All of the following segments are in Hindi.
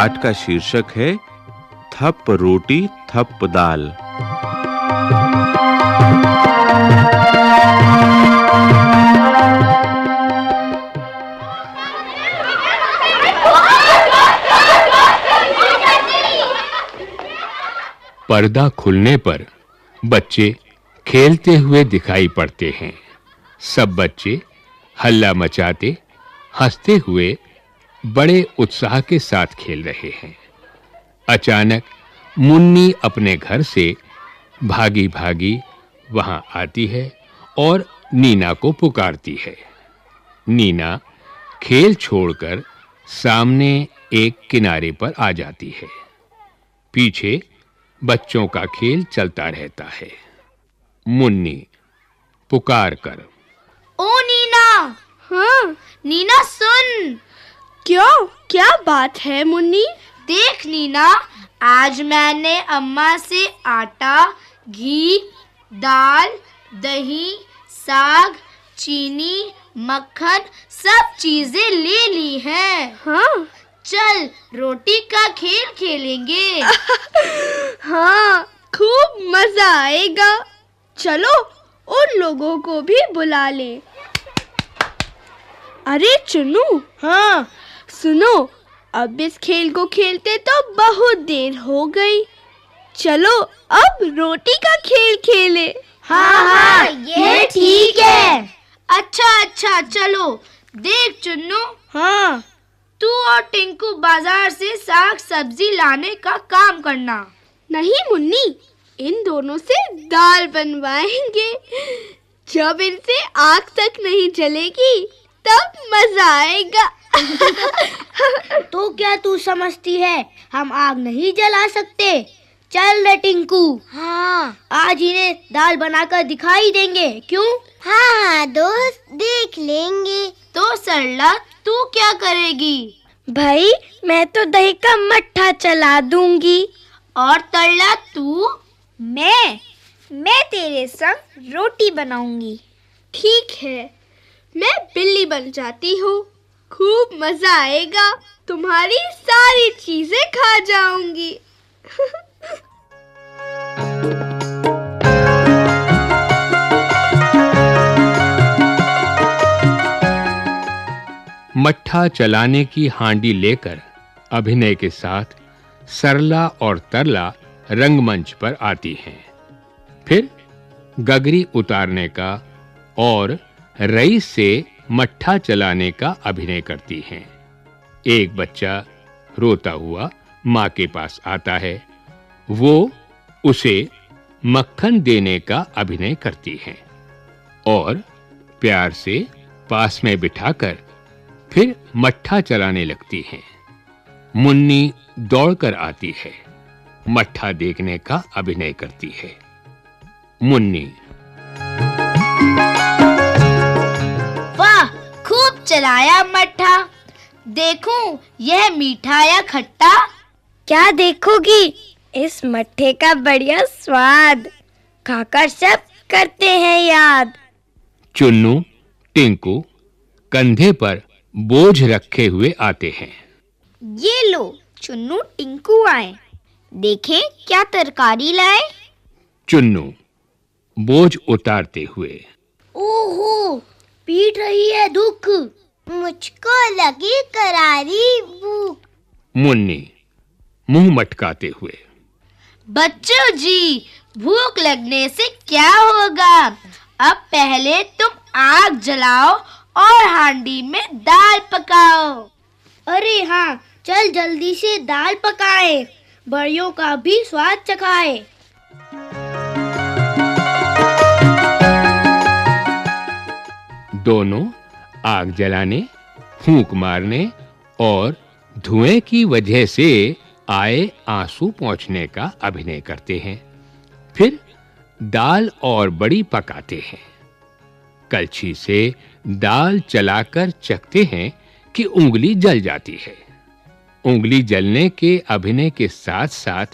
पाठ का शीर्षक है, थप रोटी, थप दाल। पर्दा खुलने पर बच्चे खेलते हुए दिखाई पड़ते हैं। सब बच्चे हल्ला मचाते, हँसते हुए बड़े उत्साह के साथ खेल रहे हैं। अचानक मुन्नी अपने घर से भागी-भागी वहाँ आती है और नीना को पुकारती है। नीना खेल छोड़कर सामने एक किनारे पर आ जाती है। पीछे बच्चों का खेल चलता रहता है। मुन्नी पुकार कर ओ नीना! हाँ नीना सुन! क्यों? क्या बात है मुन्नी? देख नीना आज मैंने अम्मा से आटा घी दाल दही साग चीनी मक्खन सब चीज़ें ले ली हैं। हाँ। चल रोटी का खेल खेलेंगे। हाँ खूब मज़ा आएगा। चलो उन लोगों को भी बुला ले। अरे चुन्नू। हाँ। सुनो अब इस खेल को खेलते तो बहुत देर हो गई। चलो अब रोटी का खेल खेले। हाँ हाँ ये ठीक है। अच्छा अच्छा चलो देख चुन्नू। हाँ। तू और टिंकू बाज़ार से साग सब्ज़ी लाने का काम करना। नहीं मुन्नी इन दोनों से दाल बनवाएँगे। जब इनसे आग तक नहीं जलेगी तब मज़ा आएगा। तो क्या तू समझती है? हम आग नहीं जला सकते। चल रे टिंकू। हाँ। आज इन्हें दाल बनाकर दिखाई देंगे। क्यों? हाँ दोस्त देख लेंगे। तो सरला तू क्या करेगी? भाई मैं तो दही का मट्ठा चला दूँगी। और तरला तू? मैं मैं तेरे संग रोटी बनाऊँगी। ठीक है। मैं बिल्ली बन जाती हूँ। खूब मज़ा आएगा। तुम्हारी सारी चीज़ें खा जाऊँगी। मट्ठा चलाने की हांडी लेकर अभिनय के साथ सरला और तरला रंगमंच पर आती हैं। फिर गगरी उतारने का और रईस से मट्ठा चलाने का अभिनय करती हैं। एक बच्चा रोता हुआ माँ के पास आता है। वो उसे मक्खन देने का अभिनय करती हैं और प्यार से पास में बिठाकर फिर मट्ठा चलाने लगती हैं। मुन्नी दौड़कर आती है। मट्ठा देखने का अभिनय करती है। मुन्नी चलाया मट्ठा। देखूँ यह मीठा या खट्टा? क्या देखोगी? इस मट्ठे का बढ़िया स्वाद। खाकर सब करते हैं याद। चुन्नू टिंकू कंधे पर बोझ रखे हुए आते हैं। ये लो चुन्नू टिंकू आए। देखें क्या तरकारी लाए। चुन्नू बोझ उतारते हुए। ओहो पीट रही है दुख। मुझको लगी करारी भूख मुन्नी मुँह मटकाते हुए। बच्चों जी भूख लगने से क्या होगा? अब पहले तुम आग जलाओ और हांडी में दाल पकाओ। अरे हाँ चल जल्दी से दाल पकाए। बड़ियों का भी स्वाद चखाए। दोनों आग जलाने, फूंक मारने और धुएँ की वजह से आए आँसू पहुँचने का अभिनय करते हैं। फिर दाल और बड़ी पकाते हैं। कलछी से दाल चलाकर चखते हैं कि उंगली जल जाती है। उंगली जलने के अभिनय के साथ-साथ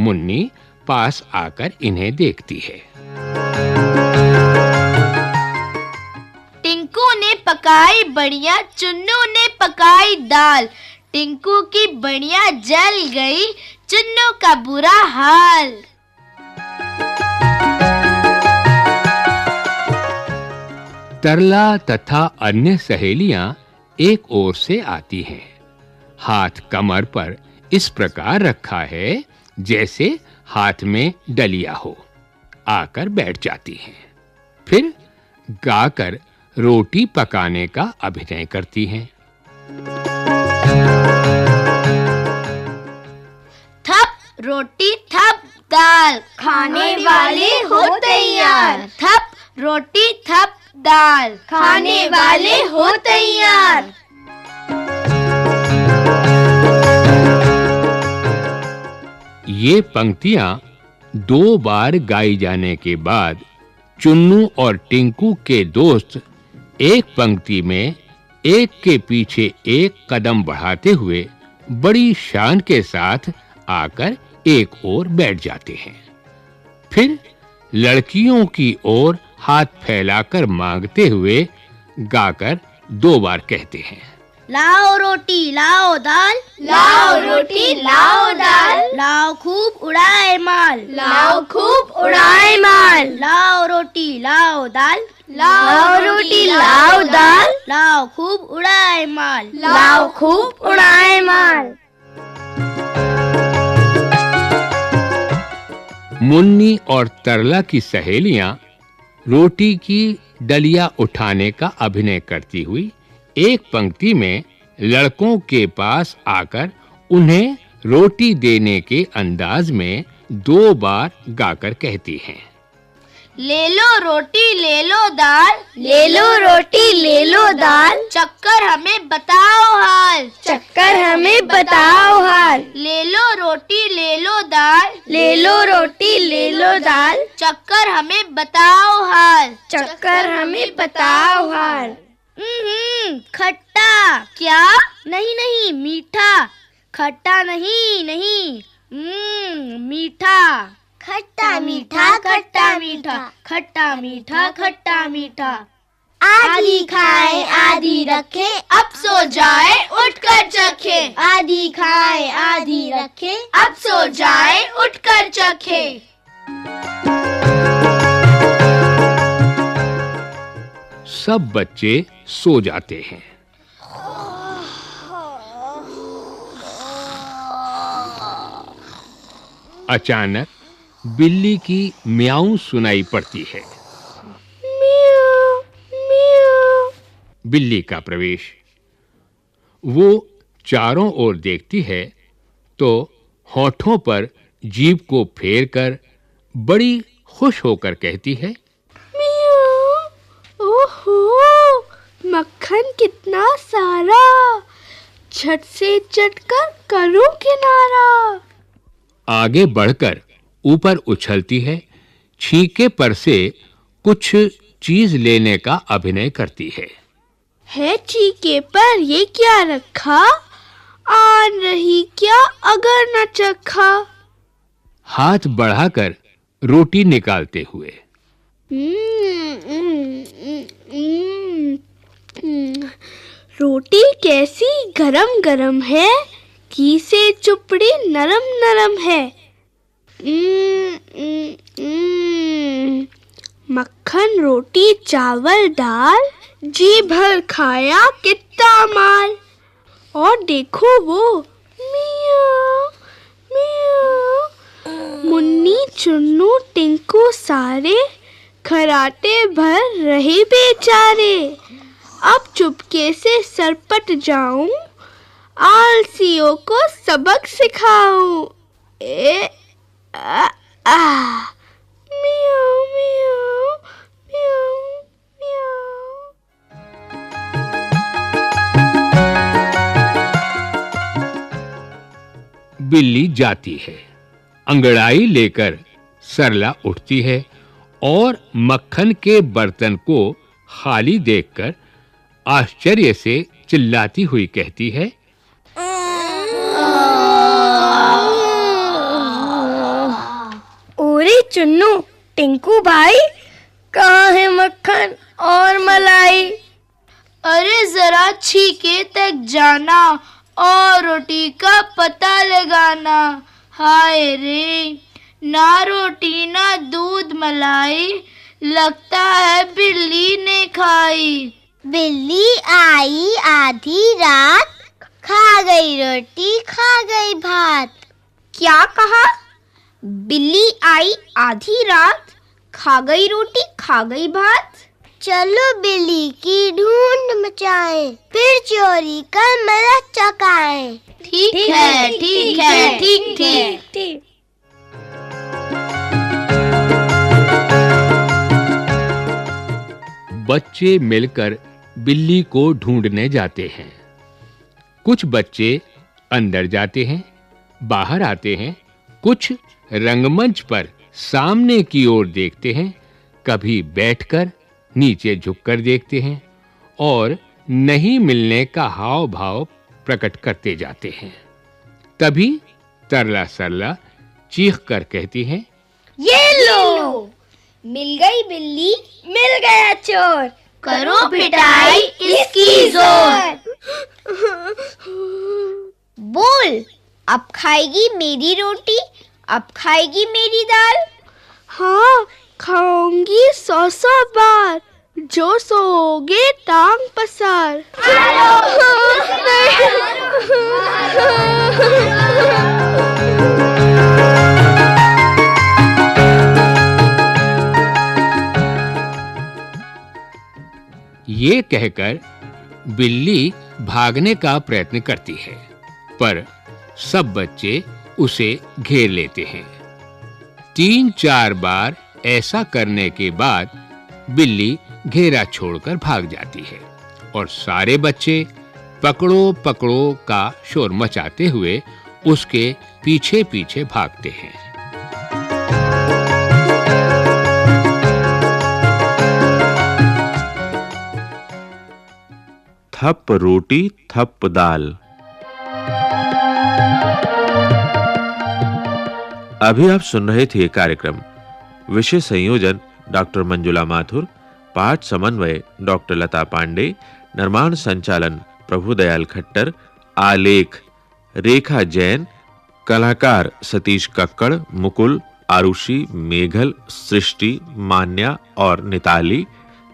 मुन्नी पास आकर इन्हें देखती है। पकाई बढ़िया, चुन्नू ने पकाई दाल। टिंकू की बढ़िया जल गई, चुन्नू का बुरा हाल। तरला तथा अन्य सहेलियाँ एक ओर से आती हैं। हाथ कमर पर इस प्रकार रखा है, जैसे हाथ में डलिया हो। आकर बैठ जाती हैं। फिर गाकर रोटी पकाने का अभिनय करती हैं। थप रोटी थप दाल खाने वाले हो तैयार। थप रोटी थप दाल खाने वाले हो तैयार। ये पंक्तियाँ दो बार गाई जाने के बाद चुन्नू और टिंकू के दोस्त एक पंक्ति में एक के पीछे एक कदम बढ़ाते हुए बड़ी शान के साथ आकर एक ओर बैठ जाते हैं। फिर लड़कियों की ओर हाथ फैलाकर मांगते हुए गाकर दो बार कहते हैं। लाओ रोटी लाओ दाल। लाओ रोटी लाओ दाल। लाओ खूब उड़ाए माल। लाओ खूब उड़ाए माल। लाओ रोटी लाओ दाल। लाओ रोटी लाओ दाल लाओ खूब उड़ाए माल। लाओ खूब उड़ाए माल। मुन्नी और तरला की सहेलियाँ रोटी की डलिया उठाने का अभिनय करती हुई एक पंक्ति में लड़कों के पास आकर उन्हें रोटी देने के अंदाज में दो बार गाकर कहती हैं। ले लो रोटी ले लो दाल। ले लो रोटी ले लो दाल। चक्कर हमें बताओ हाल। चक्कर हमें बताओ हाल। ले लो रोटी ले लो दाल। ले लो रोटी ले लो दाल। चक्कर हमें बताओ हाल। चक्कर हमें बताओ हाल। हम्म खट्टा। क्या? नहीं नहीं मीठा। खट्टा नहीं नहीं। हम्म मीठा। खट्टा मीठा, खट्टा मीठा खट्टा मीठा खट्टा मीठा। आधी खाए, आधी रखे, अब सो जाए, उठकर चखे। आधी खाए, आधी रखे, अब सो जाए, उठकर चखे। सब बच्चे सो जाते हैं। अचानक बिल्ली की म्याऊं सुनाई पड़ती है। बिल्ली का प्रवेश। वो चारों ओर देखती है तो होठों पर जीभ को फेरकर बड़ी खुश होकर कहती है ओहो मक्खन कितना सारा। झट से चटकर करूँ किनारा? आगे बढ़कर ऊपर उछलती है छीके पर से कुछ चीज़ लेने का अभिनय करती है है चीके पर ये क्या रखा आन रही क्या अगर न चखा हाथ बढ़ाकर रोटी निकालते हुए। रोटी कैसी गरम गरम है की से चुपड़ी नरम नरम है। मक्खन, रोटी, चावल, दाल, जी भर खाया, कितना माल। और देखो वो, मियाँ मियाँ। मुन्नी, चुन्नू, टिंकू, सारे खराटे भर रहे बेचारे। अब चुपके से सरपट जाऊँ, आलसियों को सबक सिखाऊं। ए आ, आ मियाँ मियाँ मियाँ मियाँ बिल्ली जाती है। अंगड़ाई लेकर सरला उठती है और मक्खन के बर्तन को खाली देखकर आश्चर्य से चिल्लाती हुई कहती है चुन्नू टिंकू भाई कहाँ है मक्खन और मलाई? अरे जरा छीके तक जाना और रोटी का पता लगाना। हाय रे ना रोटी ना दूध मलाई लगता है बिल्ली ने खाई। बिल्ली आई आधी रात खा गई रोटी खा गई भात। क्या कहा? बिल्ली आई आधी रात खा गई रोटी खा गई भात। चलो बिल्ली की ढूंढ मचाएँ फिर चोरी कर मदद चकाएँ। ठीक है ठीक है ठीक ठीक बच्चे मिलकर बिल्ली को ढूँढने जाते हैं। कुछ बच्चे अंदर जाते हैं बाहर आते हैं कुछ रंगमंच पर सामने की ओर देखते हैं, कभी बैठकर नीचे झुककर देखते हैं और नहीं मिलने का हाव भाव प्रकट करते जाते हैं। तभी तरला सरला चीख कर कहती है, ये लो। मिल गई बिल्ली, मिल गया चोर। करो पिटाई इसकी ज़ोर। बोल, अब खाएगी मेरी रोटी अब खाएगी मेरी दाल? हाँ खाऊँगी सौ सौ बार जो सोओगे टांग पसार। ये कहकर बिल्ली भागने का प्रयत्न करती है पर सब बच्चे उसे घेर लेते हैं। तीन चार बार ऐसा करने के बाद बिल्ली घेरा छोड़कर भाग जाती है और सारे बच्चे पकड़ो पकड़ो का शोर मचाते हुए उसके पीछे पीछे भागते हैं। थप रोटी, थप दाल। अभी आप सुन रहे थे कार्यक्रम। विषय संयोजन, डॉक्टर मंजुला माथुर, पाठ समन्वय, डॉक्टर लता पांडे, निर्माण संचालन, प्रभुदयाल खट्टर, आलेख, रेखा जैन, कलाकार सतीश कक्कड़, मुकुल, आरुषि, मेघल, सृष्टि, मान्या और निताली,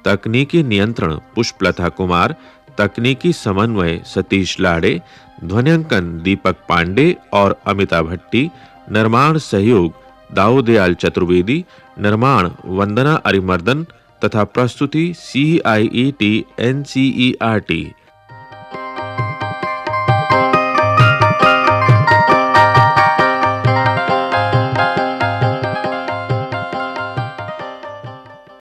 तकनीकी नियंत्रण, पुष्पलता कुमार, तकनीकी समन्वय, सतीश लाड़े, ध्वनियांकन, दीपक पांडे और अमिता भट्टी निर्माण सहयोग, दाऊदयाल चतुर्वेदी, निर्माण वंदना अरिमर्दन तथा प्रस्तुति C I E T N C E R T